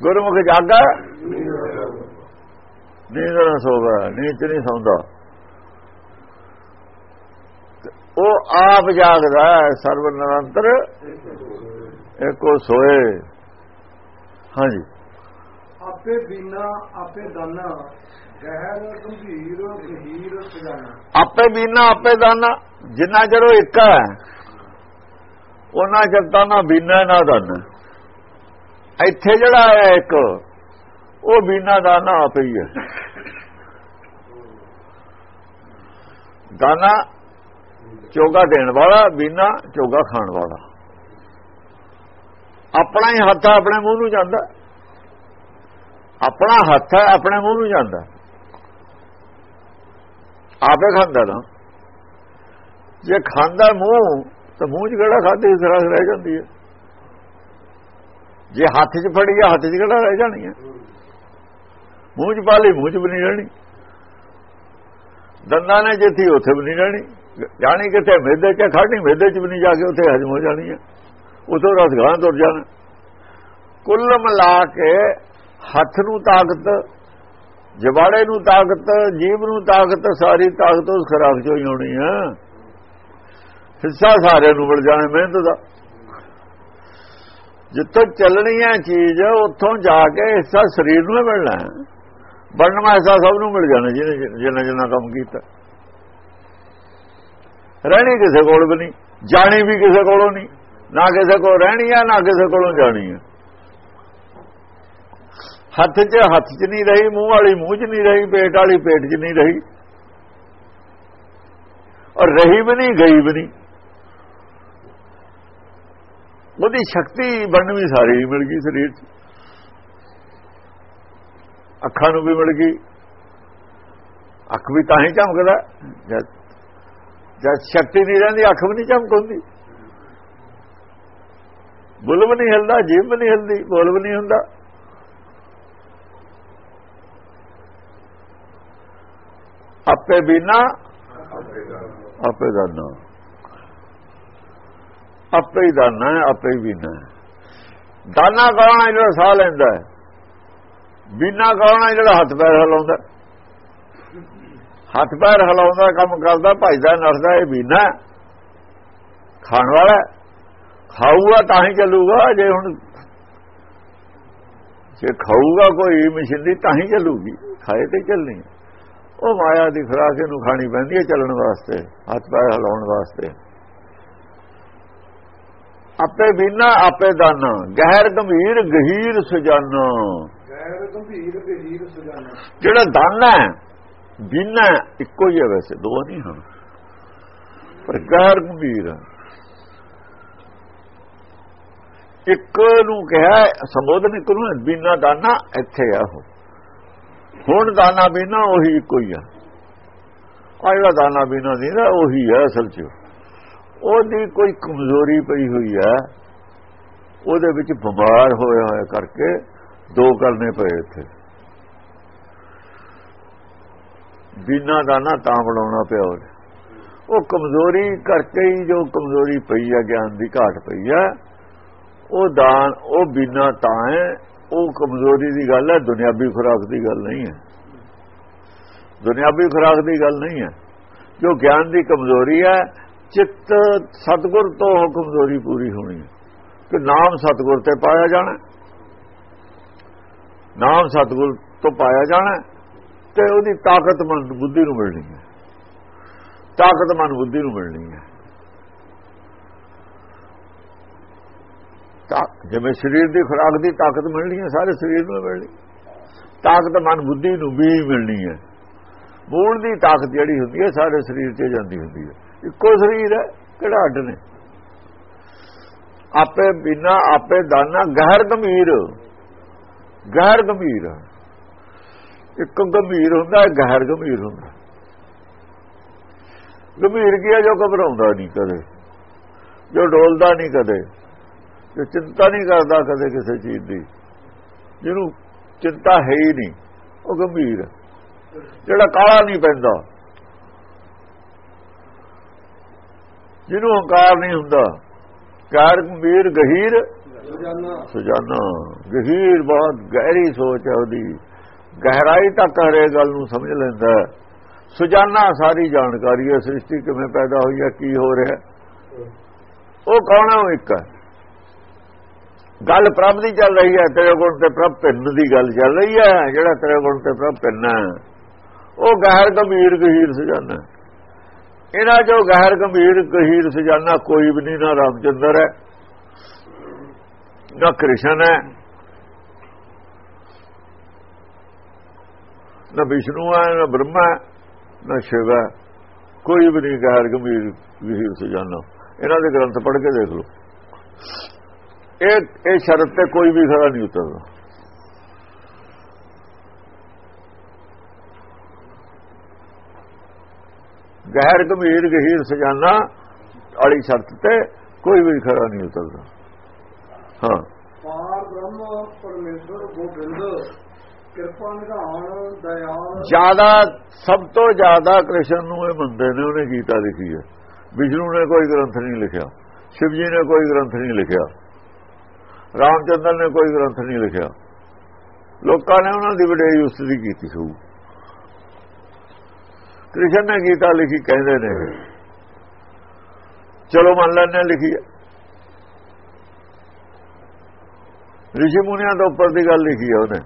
ਗੁਰਮੁਖ ਜਾਗਾ। ਨੀਂਦ ਨਾ ਸੋਗਾ ਨੀਂਦ ਨਹੀਂ ਸੌਂਦਾ। ਉਹ ਆਪ ਜਾਗਦਾ ਸਰਵ ਨਿਰੰਤਰ ਇੱਕੋ ਸੋਏ। ਹਾਂਜੀ। ਆਪੇ ਬੀਨਾ ਆਪੇ ਦਾਨਾ ਗਹਿਰ ਗੰਭੀਰ ਗਹੀਰ ਸਜਾਨਾ। ਆਪੇ ਬੀਨਾ ਆਪੇ ਦਾਨਾ ਜਿੰਨਾ ਚਿਰ ਉਹ ਇੱਕ ਹੈ ਉਹਨਾਂ ਚਿਰ ਤਾਂ ਨਾ ਬੀਨਾ ਨਾ ਦਾਨਾ। ਇੱਥੇ ਜਿਹੜਾ ਆਇਆ ਇੱਕ, ਉਹ ਬੀਨਾ ਦਾਨਾ ਆਪੇ ਹੀ ਹੈ। ਦਾਨਾ ਚੋਗਾ ਦੇਣ ਵਾਲਾ, ਬੀਨਾ ਚੋਗਾ ਖਾਣ ਵਾਲਾ। ਆਪਣਾ ਹੀ ਹੱਥ ਆਪਣੇ ਮੂੰਹ ਨੂੰ ਜਾਂਦਾ। ਆਪਣਾ ਹੱਥ ਹੈ ਆਪਣੇ ਮੂੰਹ ਨੂੰ ਜਾਂਦਾ। ਆਪੇ ਖਾਂਦਾ ਨਾ। ਜੇ ਖਾਂਦਾ ਮੂੰਹ, ਤਾਂ ਮੂੰਹ 'ਚ ਕਿਹੜਾ ਖਾਦੇ ਇਸ ਤਰ੍ਹਾਂ ਰਹਿ ਜਾਂਦੀ ਹੈ। ਜੇ ਹੱਥ 'ਚ ਫੜੀ ਆ, ਹੱਥ 'ਚ ਕਿਹੜਾ ਰਹਿ ਜਾਣੀ ਹੈ ਮੂੰਹ 'ਚ ਪਾ ਲਈ, ਮੂੰਹ 'ਚ ਵੀ ਨਹੀਂ ਰਹਿਣੀ। ਦੰਦਾਂ ਨੇ ਜਿੱਥੀ ਉੱਥੇ ਵੀ ਨਹੀਂ ਰਹਿਣੀ, ਜਾਣੀ ਕਿਤੇ ਮੇਦੇ 'ਚ ਖੜਨੀ ਮੇਦੇ 'ਚ ਵੀ ਨਹੀਂ ਜਾ ਕੇ ਉੱਥੇ ਹਜਮ ਹੋ ਜਾਣੀ ਹੈ ਉਥੋਂ ਰਸ ਗਾਂ ਤੁਰ ਜਾਣਾ। ਕੁੱਲ ਮਿਲਾ ਕੇ ਹੱਥ ਨੂੰ ਤਾਕਤ, ਜਵਾੜੇ ਨੂੰ ਤਾਕਤ ਜੀਵ ਨੂੰ ਤਾਕਤ, ਸਾਰੀ ਤਾਕਤ ਉਸ ਖਰਾਕ ਚੋਂ ਹੀ ਆਉਣੀ ਹੈ ਹਿੱਸਾ ਸਾਰਿਆਂ ਨੂੰ ਮਿਲ ਜਾਣਾ ਮਿਹਨਤ ਦਾ। ਜਿੱਥੋਂ ਚੱਲਣੀ ਹੈ ਚੀਜ਼, ਉੱਥੋਂ ਜਾ ਕੇ ਹਿੱਸਾ ਸਰੀਰ ਨੂੰ ਮਿਲਣਾ ਬਣਨਾ ਹਿੱਸਾ ਸਭ ਨੂੰ ਮਿਲ ਜਾਣਾ, ਜਿਹਨੇ ਜਿੰਨਾ ਜਿੰਨਾ ਕੰਮ ਕੀਤਾ। ਰਹਿਣੀ ਕਿਸੇ ਕੋਲ ਵੀ ਨਹੀਂ, ਜਾਣੀ ਵੀ ਕਿਸੇ ਕੋਲੋਂ ਨਹੀਂ, ਨਾ ਕਿਸੇ ਕੋਲ ਰਹਿਣੀ ਹੈ ਨਾ ਕਿਸੇ ਕੋਲੋਂ ਜਾਣੀ ਹੈ ਹੱਥ 'ਚ ਹੱਥ 'ਚ ਨਹੀਂ ਰਹੀ, ਮੂੰਹ ਵਾਲੀ ਮੂੰਹ 'ਚ ਨਹੀਂ ਰਹੀ, ਪੇਟ ਵਾਲੀ ਪੇਟ 'ਚ ਨਹੀਂ ਰਹੀ। ਔਰ ਰਹੀ ਵੀ ਨਹੀਂ, ਗਈ ਵੀ ਨਹੀਂ। ਉਹਦੀ ਸ਼ਕਤੀ ਬਣਨੀ ਸਾਰੀ ਮਿਲ ਗਈ ਸਰੀਰ 'ਚ। ਅੱਖਾਂ ਨੂੰ ਵੀ ਮਿਲ ਗਈ। ਅੱਖ ਵੀ ਤਾਂ ਹੀ ਚਮਕਦਾ ਜਦ ਜਦ ਸ਼ਕਤੀ ਨਹੀਂ ਰਹਿੰਦੀ, ਅੱਖ ਵੀ ਨਹੀਂ ਚਮਕਉਂਦੀ ਬੁੱਲ ਵੀ ਨਹੀਂ ਹਿਲਦਾ, ਜੀਭ ਵੀ ਨਹੀਂ ਹਿਲਦੀ, ਬੋਲ ਨਹੀਂ ਹੁੰਦਾ। ਆਪੇ ਬਿਨਾ, ਆਪੇ ਦਾਨਾ ਆਪੇ ਹੀ ਦਾਨਾ ਹੈ, ਆਪੇ ਹੀ ਬਿਨਾ ਦਾਨਾ ਕੌਣ ਜਿਹੜਾ ਸਾਹ ਲੈਂਦਾ ਹੈ। ਬਿਨਾ ਕੌਣ ਜਿਹੜਾ ਹੱਥ ਪੈਰ ਹਿਲਾਉਂਦਾ ਹੱਥ ਪੈਰ ਹਿਲਾਉਂਦਾ ਕੰਮ ਕਰਦਾ ਭਜਦਾ ਨਰਦਾ ਇਹ ਬੀਨਾ ਖਾਣ ਵਾਲਾ ਖਾਊਗਾ ਤਾਂ ਹੀ ਚੱਲੂਗਾ, ਜੇ ਹੁਣ ਜੇ ਖਾਊਗਾ ਕੋਈ ਮਸ਼ੀਨਰੀ ਤਾਂ ਹੀ ਚੱਲੂਗੀ, ਖਾਏ ਤੇ ਚੱਲਣੀ ਉਹ ਮਾਇਆ ਦੀ ਖਰਾਕ ਇਹਨੂੰ ਖਾਣੀ ਪੈਂਦੀ ਹੈ ਚੱਲਣ ਵਾਸਤੇ, ਹੱਥ ਪੈਰ ਹਿਲਾਉਣ ਵਾਸਤੇ। ਆਪੇ ਬਿਨਾ ਆਪੇ ਦਾਨਾ। ਗਹਿਰ ਗੰਭੀਰ ਗਹੀਰ ਸੁਜਾਨਾ। ਗੈਰ ਗੰਭੀਰ ਗਹੀਰ ਸੁਜਾਨਾ। ਜਿਹੜਾ ਦਾਨਾ ਹੈ ਬਿਨਾ ਇੱਕੋ ਹੀ ਹੈ ਵੈਸੇ ਦੋ ਨਹੀਂ ਹਨ। ਪਰ ਗਹਿਰ ਗੰਭੀਰ। ਇੱਕ ਨੂੰ ਕਿਹਾ ਸੰਬੋਧਨ ਇੱਕ ਨੂੰ ਬਿਨਾ ਦਾਨਾ ਇੱਥੇ ਆ ਹੁਣ ਦਾਨਾ ਬਿਨਾ ਉਹੀ ਇੱਕੋ ਹੀ ਆ। ਆ ਜਿਹੜਾ ਦਾਨਾ ਬਿਨਾ ਨਹੀਂ ਉਹੀ ਹੈ ਅਸਲ 'ਚ। ਉਹਦੀ ਕੋਈ ਕਮਜ਼ੋਰੀ ਪਈ ਹੋਈ ਹੈ, ਉਹਦੇ ਵਿੱਚ ਬਿਮਾਰ ਹੋਇਆ ਹੋਇਆ ਕਰਕੇ ਦੋ ਕਰਨੇ ਪਏ ਇੱਥੇ। ਬਿਨਾ ਦਾਨਾ ਤਾਂ ਬਣਾਉਣਾ ਪਿਆ ਉਹਨੇ। ਉਹ ਕਮਜ਼ੋਰੀ ਕਰਕੇ ਹੀ ਜੋ ਕਮਜ਼ੋਰੀ ਪਈ ਹੈ, ਗਿਆਨ ਦੀ ਘਾਟ ਪਈ ਹੈ, ਉਹ ਦਾਨ, ਉਹ ਬਿਨਾ ਤਾਂ ਹੈ, ਉਹ ਕਮਜ਼ੋਰੀ ਦੀ ਗੱਲ ਹੈ, ਦੁਨਿਆਵੀ ਖੁਰਾਕ ਦੀ ਗੱਲ ਨਹੀਂ ਹੈ। ਦੁਨਿਆਵੀ ਖੁਰਾਕ ਦੀ ਗੱਲ ਨਹੀਂ ਹੈ। ਜੋ ਗਿਆਨ ਦੀ ਕਮਜ਼ੋਰੀ ਹੈ ਚਿੱਤ ਸਤਗੁਰ ਤੋਂ ਉਹ ਕਮਜ਼ੋਰੀ ਪੂਰੀ ਹੋਣੀ ਹੈ ਕਿ ਨਾਮ ਸਤਗੁਰ ਤੇ ਪਾਇਆ ਜਾਣਾ ਨਾਮ ਸਤਗੁਰ ਤੋਂ ਪਾਇਆ ਜਾਣਾ ਤੇ ਉਹਦੀ ਤਾਕਤਮੰਦ ਬੁੱਧੀ ਨੂੰ ਮਿਲਣੀ ਹੈ। ਤਾਕਤਮੰਦ ਬੁੱਧੀ ਨੂੰ ਮਿਲਣੀ ਹੈ। ਤਾਂ ਜਿਵੇਂ ਸਰੀਰ ਦੀ ਖੁਰਾਕ ਦੀ ਤਾਕਤ ਮਿਲਣੀ ਹੈ, ਸਾਰੇ ਸਰੀਰ ਨੂੰ ਮਿਲਣੀ ਤਾਕਤ ਮਨ ਬੁੱਧੀ ਨੂੰ ਵੀ ਮਿਲਣੀ ਹੈ। ਮੂਲ ਦੀ ਤਾਕਤ ਜਿਹੜੀ ਹੁੰਦੀ ਹੈ, ਸਾਰੇ ਸਰੀਰ 'ਚ ਜਾਂਦੀ ਹੁੰਦੀ ਹੈ। ਇੱਕੋ ਸਰੀਰ ਹੈ, ਕਿਹੜਾ ਅੱਡ ਨੇ? ਆਪੇ ਬਿਨਾ, ਆਪੇ ਦਾਨਾ, ਗਹਿਰ ਗੰਭੀਰ। ਗਹਿਰ ਗੰਭੀਰ। ਇੱਕ ਗੰਭੀਰ ਹੁੰਦਾ ਗਹਿਰ ਗੰਭੀਰ ਹੁੰਦਾ। ਗੰਭੀਰ ਕੀ ਹੈ, ਜੋ ਘਬਰਾਉਂਦਾ ਨਹੀਂ ਕਦੇ, ਜੋ ਡੋਲਦਾ ਨਹੀਂ ਕਦੇ, ਜੋ ਚਿੰਤਾ ਨਹੀਂ ਕਰਦਾ ਕਦੇ ਕਿਸੇ ਚੀਜ਼ ਦੀ, ਜਿਹਨੂੰ ਚਿੰਤਾ ਹੈ ਹੀ ਨਹੀਂ, ਉਹ ਗੰਭੀਰ ਹੈ। ਜਿਹੜਾ ਕਾਲਾ ਨਹੀਂ ਪੈਂਦਾ। ਜਿਹਨੂੰ ਹੰਕਾਰ ਨਹੀਂ ਹੁੰਦਾ। ਕਾਰ ਗੰਭੀਰ ਗਹੀਰ। ਸੁਜਾਨਾ। ਗਹੀਰ ਬਹੁਤ ਗਹਿਰੀ ਸੋਚ ਹੈ ਉਹਦੀ। ਗਹਿਰਾਈ ਤੱਕ ਹਰੇ ਗੱਲ ਨੂੰ ਸਮਝ ਲੈਂਦਾ। ਸੁਜਾਨਾ ਸਾਰੀ ਜਾਣਕਾਰੀ ਹੈ। ਸ੍ਰਿਸ਼ਟੀ ਕਿਵੇਂ ਪੈਦਾ ਹੋਈ ਹੈ ਕੀ ਹੋ ਰਿਹਾ ਉਹ ਕੌਣ ਹੈ? ਉਹ ਇੱਕ ਗੱਲ ਪ੍ਰਭ ਦੀ ਚੱਲ ਰਹੀ ਹੈ। ਤੇਰੇ ਗੁਣ ਤੇ ਪ੍ਰਭ ਭਿੰਨ ਦੀ ਗੱਲ ਚੱਲ ਰਹੀ ਹੈ। ਜਿਹੜਾ ਤੇਰੇ ਗੁਣ ਤੇ ਪ੍ਰਭ ਭਿੰਨ ਹੈ। ਉਹ ਗਹਿਰ ਗੰਭੀਰ ਗਹੀਰ ਸੁਜਾਨਾ। ਇਹਨਾਂ ਜੋ ਗਹਿਰ ਗੰਭੀਰ ਗਹੀਰ ਸਜਾਨਾ ਕੋਈ ਵੀ ਨਹੀਂ, ਨਾ ਰਾਮਚੰਦਰ ਹੈ, ਨਾ ਕ੍ਰਿਸ਼ਨ ਹੈ, ਨਾ ਵਿਸ਼ਨੂੰ ਹੈ, ਨਾ ਬ੍ਰਹਮਾ ਹੈ, ਨਾ ਸ਼ਿਵ ਹੈ। ਕੋਈ ਵੀ ਨਹੀਂ ਗਹਿਰ ਗੰਭੀਰ ਗਹੀਰ ਸੁਜਾਨਾ। ਇਹਨਾਂ ਦੇ ਗ੍ਰੰਥ ਪੜ੍ਹ ਕੇ ਦੇਖ ਲਓ। ਇਹ ਇਹ ਸ਼ਰਤ ਤੇ ਕੋਈ ਵੀ ਖੜਾ ਨਹੀਂ ਉਤਰਦਾ। ਗਹਿਰ ਗੰਭੀਰ ਗਹੀਰ ਸਜਾਨਾ ਵਾਲੀ ਸ਼ਰਤ ਤੇ ਕੋਈ ਵੀ ਖੜਾ ਨਹੀਂ ਉਤਰਦਾ। ਹਾਂ। ਪਾਰ ਬ੍ਰਹਮ ਪਰਮੇਸ਼ਰ ਗੋਬਿੰਦ ਕਿਰਪਾ ਨਿਧਾਨ ਦਇਆਲ। ਜ਼ਿਆਦਾ ਸਭ ਤੋਂ ਜ਼ਿਆਦਾ ਕ੍ਰਿਸ਼ਨ ਨੂੰ ਇਹ ਮੰਨਦੇ ਨੇ ਉਹਨੇ ਗੀਤਾ ਲਿਖੀ ਹੈ। ਵਿਸ਼ਨੂੰ ਨੇ ਕੋਈ ਗ੍ਰੰਥ ਨਹੀਂ ਲਿਖਿਆ। ਸ਼ਿਵ ਜੀ ਨੇ ਕੋਈ ਗ੍ਰੰਥ ਨਹੀਂ ਲਿਖਿਆ। ਰਾਮਚੰਦਰ ਨੇ ਕੋਈ ਗ੍ਰੰਥ ਨਹੀਂ ਲਿਖਿਆ। ਲੋਕਾਂ ਨੇ ਉਹਨਾਂ ਦੀ ਵਡਿਆਈ ਉਸਤਤੀ ਕੀਤੀ ਸੂ। ਕ੍ਰਿਸ਼ਨ ਨੇ ਗੀਤਾ ਲਿਖੀ, ਕਹਿੰਦੇ ਨੇ। ਚਲੋ ਮੰਨ ਲੈਣੇ ਲਿਖੀ ਰਿਸ਼ੀ ਮੁਨੀਆਂ ਤੋਂ ਉੱਪਰ ਦੀ ਗੱਲ ਲਿਖੀ ਹੈ ਉਹਨੇ।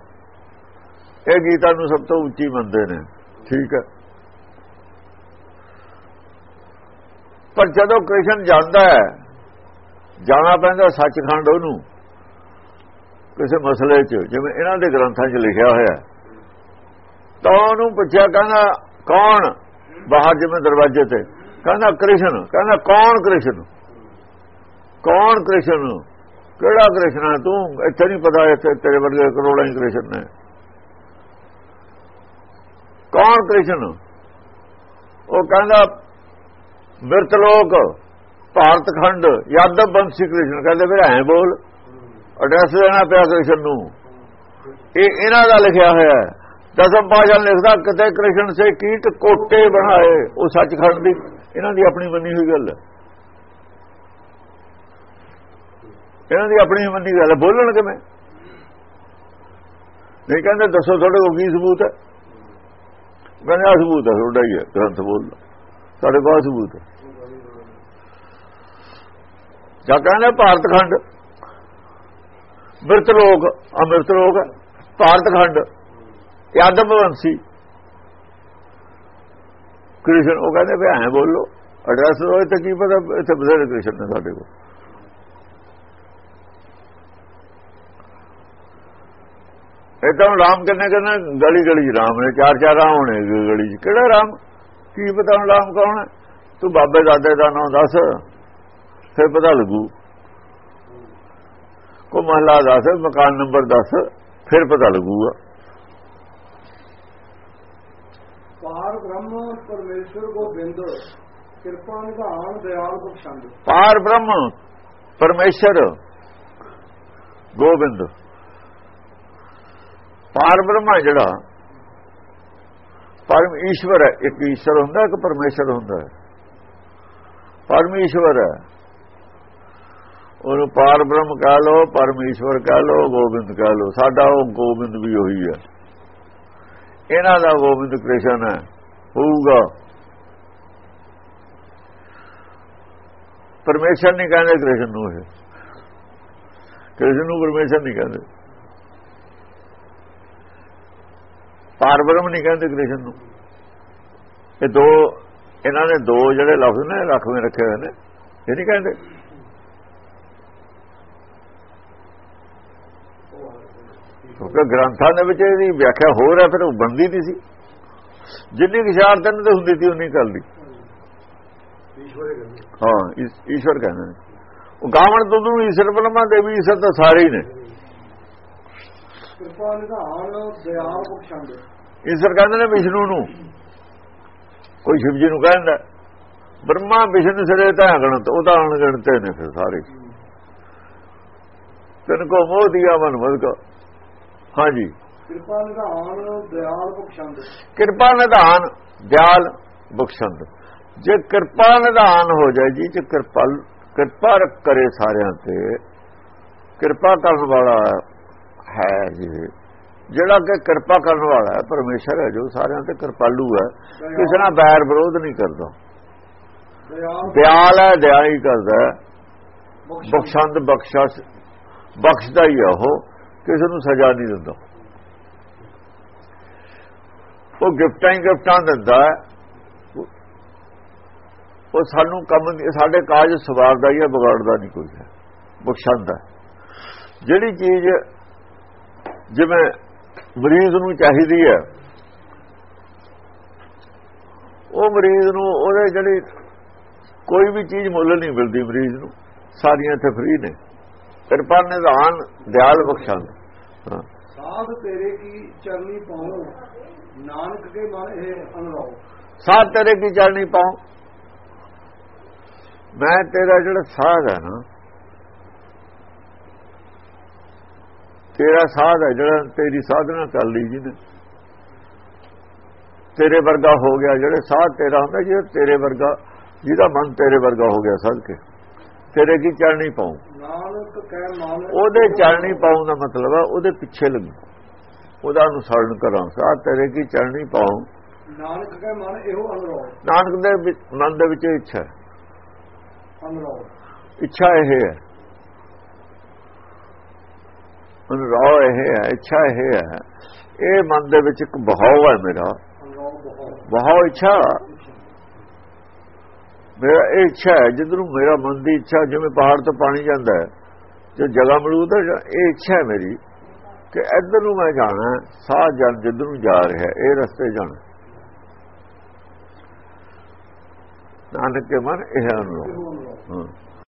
ਇਹ ਗੀਤਾ ਨੂੰ ਸਭ ਤੋਂ ਉੱਚੀ ਮੰਨਦੇ ਨੇ। ਠੀਕ ਹੈ। ਪਰ ਜਦੋਂ ਕ੍ਰਿਸ਼ਨ ਜਾਂਦਾ ਹੈ, ਜਾਣਾ ਪੈਂਦਾ ਸੱਚਖੰਡ ਉਹਨੂੰ, ਕਿਸੇ ਮਸਲੇ 'ਚ, ਜਿਵੇਂ ਇਹਨਾਂ ਦੇ ਗ੍ਰੰਥਾਂ 'ਚ ਲਿਖਿਆ ਹੋਇਆ ਤਾਂ ਉਹਨੂੰ ਪੁੱਛਿਆ, ਕਹਿੰਦਾ ਕੌਣ ਬਾਹਰ ਜਿਵੇਂ ਦਰਵਾਜ਼ੇ ਤੇ? ਕਹਿੰਦਾ ਕ੍ਰਿਸ਼ਨ। ਕਹਿੰਦਾ ਕੌਣ ਕ੍ਰਿਸ਼ਨ? ਕੌਣ ਕ੍ਰਿਸ਼ਨ? ਕਿਹੜਾ ਕ੍ਰਿਸ਼ਨ ਹੈ ਤੂੰ? ਇੱਥੇ ਨਹੀਂ ਪਤਾ, ਇੱਥੇ ਤੇਰੇ ਵਰਗੇ ਕਰੋੜਾਂ ਹੀ ਕ੍ਰਿਸ਼ਨ ਨੇ। ਕੌਣ ਕ੍ਰਿਸ਼ਨ? ਉਹ ਕਹਿੰਦਾ ਮਿਰਤ ਲੋਕ, ਭਾਰਤ ਖੰਡ, ਯਾਦਵ ਬੰਸੀ ਕ੍ਰਿਸ਼ਨ। ਕਹਿੰਦੇ ਫਿਰ ਐ ਬੋਲ ਐਡਰੈਸ ਦੇਣਾ ਪਿਆ ਕ੍ਰਿਸ਼ਨ ਨੂੰ। ਇਹ ਇਹਨਾਂ ਦਾ ਲਿਖਿਆ ਹੋਇਆ ਹੈ। ਦਸਮ ਪਾਸ਼ਾ ਲਿਖਦਾ, ਕਿਤੇ ਕ੍ਰਿਸ਼ਨ ਸੇ ਕੀਟ ਕੋਟੇ ਬਣਾਏ। ਉਹ ਸੱਚਖੰਡ ਦੀ, ਇਹਨਾਂ ਦੀ ਆਪਣੀ ਮੰਨੀ ਹੋਈ ਗੱਲ। ਹੈ ਇਹਨਾਂ ਦੀ ਆਪਣੀ ਮੰਨੀ ਗੱਲ ਹੈ ਬੋਲਣ ਕਿਵੇਂ? ਨਹੀਂ ਕਹਿੰਦੇ, ਦੱਸੋ ਤੁਹਾਡੇ ਕੋਲ ਕੀ ਸਬੂਤ ਹੈ? ਕਹਿੰਦੇ ਆ ਸਬੂਤ ਹੈ, ਤੁਹਾਡਾ ਹੀ ਹੈ, ਗ੍ਰੰਥ ਬੋਲ ਸਾਡੇ ਕੋਲ ਸਬੂਤ ਹੈ। ਜਾਂ ਕਹਿੰਦੇ, ਭਾਰਤ ਖੰਡ। ਮਿਰਤ ਲੋਕ, ਅਮਿਰਤ ਲੋਕ, ਭਾਰਤ ਖੰਡ। ਯਾਦਵ ਵੰਸੀ ਕ੍ਰਿਸ਼ਨ, ਉਹ ਕਹਿੰਦੇ ਵੀ ਐਂ ਬੋਲੋ ਐਡਰੈਸ ਹੋਏ ਤਾਂ ਕੀ ਪਤਾ, ਇੱਥੇ ਬਜ਼ੁਰਗ ਕ੍ਰਿਸ਼ਨ ਨੇ ਸਾਡੇ ਕੋਲ। ਇਦਾਂ ਰਾਮ ਕਿੰਨੇ ਕਹਿੰਦਾ, ਗਲੀ ਗਲੀ ਚ ਰਾਮ ਨੇ, ਚਾਰ ਚਾਰ ਰਾਮ ਹੋਣੇ ਗਲੀ ਚ। ਕਿਹੜਾ ਰਾਮ? ਕੀ ਪਤਾ ਹੁਣ ਰਾਮ ਕੌਣ ਹੈ? ਤੂੰ ਬਾਬੇ ਦਾਦੇ ਦਾ ਨਾਮ ਦੱਸ, ਫਿਰ ਪਤਾ ਲੱਗੂ। ਕੋ ਮਹਲਾ ਦੱਸ, ਮਕਾਨ ਨੰਬਰ ਦੱਸ, ਫਿਰ ਪਤਾ ਲੱਗੂਗਾ। ਪਾਰ ਬ੍ਰਹਮ ਪਰਮੇਸ਼ਰ ਗੋਬਿੰਦ ਕਿਰਪਾ ਨਿਧਾਨ ਦਿਆਲ ਬਖਸ਼ੰਦ। ਪਾਰ ਬ੍ਰਹਮ ਪਰਮੇਸ਼ਰ ਗੋਬਿੰਦ। ਪਾਰ ਬ੍ਰਹਮ ਹੈ ਜਿਹੜਾ, ਪਰਮ ਈਸ਼ਵਰ ਹੈ, ਇੱਕ ਈਸ਼ਵਰ ਹੁੰਦਾ, ਇੱਕ ਪਰਮੇਸ਼ਰ ਹੁੰਦਾ ਹੈ। ਪਰਮੇਸ਼ਵਰ ਹੈ। ਉਹਨੂੰ ਪਾਰ ਬ੍ਰਹਮ ਕਹ ਲੋ ਪਰਮੇਸ਼ਵਰ ਕਹ ਲੋ ਗੋਬਿੰਦ ਕਹ ਲੋ ਸਾਡਾ ਉਹ ਗੋਬਿੰਦ ਵੀ ਉਹੀ ਹੈ। ਇਹਨਾਂ ਦਾ ਗੋਬਿੰਦ ਕ੍ਰਿਸ਼ਨ ਹੈ ਹੋਊਗਾ। ਪਰਮੇਸ਼ਰ ਨਹੀਂ ਕਹਿੰਦੇ ਕ੍ਰਿਸ਼ਨ ਨੂੰ ਇਹ। ਕ੍ਰਿਸ਼ਨ ਨੂੰ ਪਰਮੇਸ਼ਰ ਨਹੀਂ ਕਹਿੰਦੇ। ਪਾਰ ਨਹੀਂ ਕਹਿੰਦੇ ਕ੍ਰਿਸ਼ਨ ਨੂੰ। ਇਹ ਦੋ, ਇਹਨਾਂ ਨੇ ਦੋ ਜਿਹੜੇ ਲਫ਼ਜ਼ ਨੇ ਲਖਵੇਂ ਰੱਖੇ ਹੋਏ ਨੇ, ਇਹ ਨਹੀਂ ਕਹਿੰਦੇ ਕਿਉਂਕਿ ਗ੍ਰੰਥਾਂ ਦੇ ਵਿੱਚ ਇਹਦੀ ਵਿਆਖਿਆ ਹੋਰ ਹੈ ਫਿਰ ਉਹ ਬੰਦੀ ਨਹੀਂ ਸੀ। ਜਿੰਨੀ ਕਿ ਸ਼ਾਰਤ ਇਹਨਾਂ ਤੇ ਹੁੰਦੀ ਸੀ ਉਨੀ ਗੱਲ ਦੀ ਹਾਂ ਈਸ਼ਵਰ ਕਹਿੰਦੇ ਨੇ। ਉਹ ਗਾਵਣ ਤੋਂ ਨੂੰ ਈਸ਼ਵਰ ਬਲਮਾ ਦੇਵੀ ਈਸ਼ਵਰ ਤਾਂ ਸਾਰੇ ਹੀ ਨੇ। ਕਿਰਪਾ ਨਿਧਾਨ ਦਿਆਲ ਬਖਸ਼ੰਦ ਈਸ਼ਵਰ ਕਹਿੰਦੇ ਨੇ ਵਿਸ਼ਨੂੰ ਨੂੰ। ਕੋਈ ਸ਼ਿਵ ਜੀ ਨੂੰ ਕਹਿੰਦਾ ਬ੍ਰਹਮਾ ਵਿਸ਼ਨੂੰ ਸਿਰੇ ਤਾਂ ਅਗਣਤ ਉਹ ਤਾਂ ਅਣਗਣਤੇ ਨੇ ਫਿਰ ਸਾਰੇ। ਤਨ ਕੋ ਮੋਹ ਦਿਆ ਮਨ ਮਦ ਕੋ ਹਾਂਜੀ। ਕਿਰਪਾ ਨਿਧਾਨ ਦਿਆਲ ਬਖਸ਼ੰਦ। ਕਿਰਪਾ ਨਿਧਾਨ ਦਿਆਲ ਬਖਸ਼ੰਦ। ਜੇ ਕਿਰਪਾ ਨਿਧਾਨ ਹੋ ਜਾਏ ਜੀ ਜੇ ਕਿਰਪਾ ਕਿਰਪਾ ਕਰੇ ਸਾਰਿਆਂ ਤੇ ਕਿਰਪਾ ਕਰਨ ਵਾਲਾ ਹੈ ਜੀ। ਜਿਹੜਾ ਕਿ ਕਿਰਪਾ ਕਰਨ ਵਾਲਾ ਹੈ ਪਰਮੇਸ਼ਰ ਹੈ ਜੋ ਸਾਰਿਆਂ ਤੇ ਕਿਰਪਾਲੂ ਹੈ ਕਿਸੇ ਨਾਲ ਬੈਰ ਵਿਰੋਧ ਨਹੀਂ ਕਰਦਾ। ਦਿਆਲ। ਹੈ ਦਇਆ ਹੀ ਕਰਦਾ ਬਖਸ਼ੰਦ। ਬਖਸ਼ਾ ਬਖਸ਼ਦਾ ਹੀ ਹੈ ਉਹ। ਕਿਸੇ ਨੂੰ ਸਜ਼ਾ ਨਹੀਂ ਦਿੰਦਾ। ਉਹ ਗਿਫਟਾਂ ਹੀ ਗਿਫਟਾਂ ਦਿੰਦਾ ਉਹ ਸਾਨੂੰ ਕੰਮ ਸਾਡੇ ਕਾਜ ਸਵਾਰਦਾ ਹੀ ਹੈ ਵਿਗਾੜਦਾ ਨਹੀਂ ਕੋਈ ਹੈ। ਬਖਸ਼ੰਦਾ ਜਿਹੜੀ ਚੀਜ਼ ਜਿਵੇਂ ਮਰੀਜ਼ ਨੂੰ ਚਾਹੀਦੀ ਹੈ, ਉਹ ਮਰੀਜ਼ ਨੂੰ, ਉਹਦੇ ਜਿਹੜੀ ਕੋਈ ਵੀ ਚੀਜ਼ ਮੁੱਲ ਨਹੀਂ ਮਿਲਦੀ ਮਰੀਜ਼ ਨੂੰ। ਸਾਰੀਆਂ ਇੱਥੇ ਫ੍ਰੀ ਨੇ। ਕਿਰਪਾ ਨਿਧਾਨ, ਦਿਆਲ ਬਖਸ਼ਾਂ ਸਾਧ ਤੇਰੇ ਕੀ ਚਰਨੀ ਪਾਉ? ਨਾਨਕ ਕੇ ਮਨ ਇਹ ਅਨੁਰਾਉ ਸਾਧ ਤੇਰੇ ਕੀ ਚਰਨੀ ਪਾਉ? ਮੈਂ ਤੇਰਾ ਜਿਹੜਾ ਸਾਧ ਹੈ ਨਾ ਤੇਰਾ ਸਾਧ ਹੈ ਜਿਹੜਾ ਤੇਰੀ ਸਾਧਨਾ ਕਰ ਲਈ ਜਿਹਨੇ। ਤੇਰੇ ਵਰਗਾ ਹੋ ਗਿਆ ਜਿਹੜੇ ਸਾਧ ਤੇਰਾ ਹੁੰਦਾ ਜਿਹੜਾ ਤੇਰੇ ਵਰਗਾ ਜਿਹਦਾ ਮਨ ਤੇਰੇ ਵਰਗਾ ਹੋ ਗਿਆ ਸਦ ਕੇ। ਤੇਰੇ ਕੀ ਚੜਨੀ ਪਾਉ? ਉਹਦੇ ਚੜਨੀ ਪਾਉ ਦਾ ਮਤਲਬ ਹੈ ਉਹਦੇ ਪਿੱਛੇ ਲੱਗੂ ਉਹਦਾ ਅਨੁਸਰਨ ਕਰਾਂ। ਸਾਧ ਤੇਰੇ ਕੀ ਚੜਨੀ ਪਾਉ? ਨਾਨਕ ਕਹਿ ਮਨ ਇਹੋ ਅਨੁਰਾਉ ਨਾਨਕ ਦੇ ਮਨ ਦੇ ਵਿੱਚ ਇੱਛਾ ਹੈ। ਅਨੁਰਾਉ ਇੱਛਾ ਇਹ ਹੈ। ਅਨੁਰਾਗ ਇਹ ਹੈ ਇੱਛਾ ਇਹ ਹੈ। ਇਹ ਮਨ ਦੇ ਵਿੱਚ ਇੱਕ ਬਹਾਵ ਹੈ ਮੇਰਾ। ਬਹਾਵ ਇੱਛਾ। ਮੇਰਾ ਇਹ ਇੱਛਾ ਹੈ ਜਿੱਧਰੋਂ ਮੇਰਾ ਮਨ ਦੀ ਇੱਛਾ ਜਿਵੇਂ ਪਹਾੜ ਤੋਂ ਪਾਣੀ ਜਾਂਦਾ ਹੈ ਜੋ ਜਗ੍ਹਾ ਮਿਲੂ ਤਾਂ ਇਹ ਇੱਛਾ ਹੈ ਮੇਰੀ ਕਿ ਇੱਧਰ ਨੂੰ ਮੈਂ ਜਾਣਾ ਹੈ, ਸਾਹ ਜਨ ਜਿੱਧਰ ਨੂੰ ਜਾ ਰਿਹਾ ਇਹ ਰਸਤੇ ਜਾਣਾ ਨਾਨਕ ਦੇ ਮਨ ਇਹ ਅਨੁਰਾਗ ਹਾਂ।